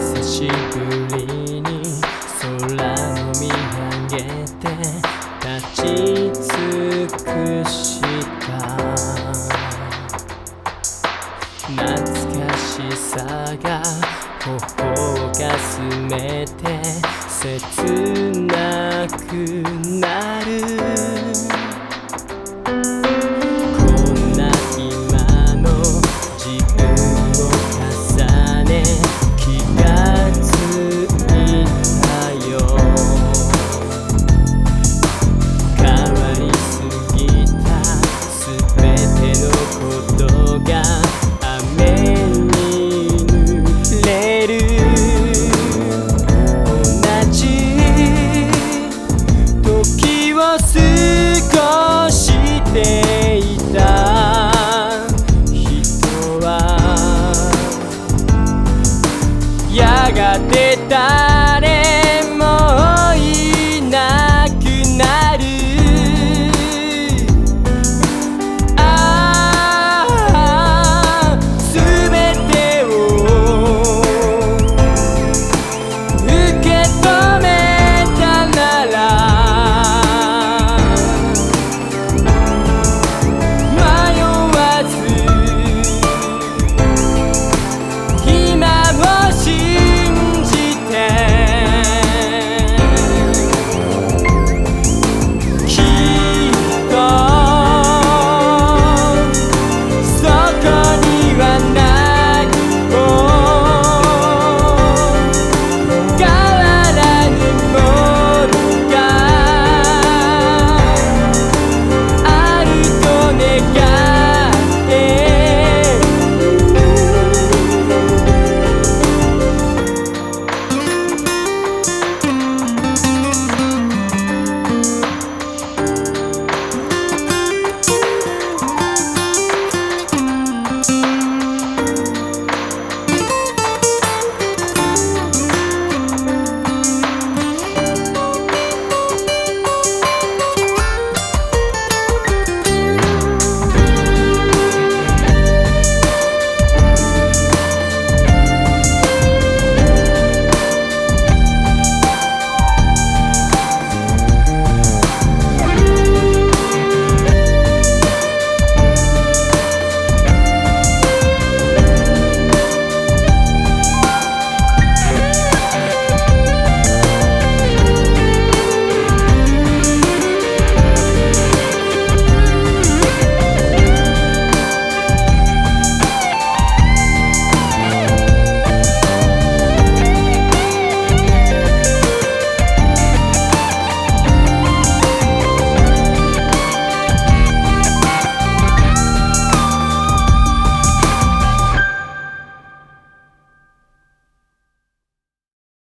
久しぶりに空を見上げて立ち尽くした。懐かしさが頬をかすめて切なくなる。手のことが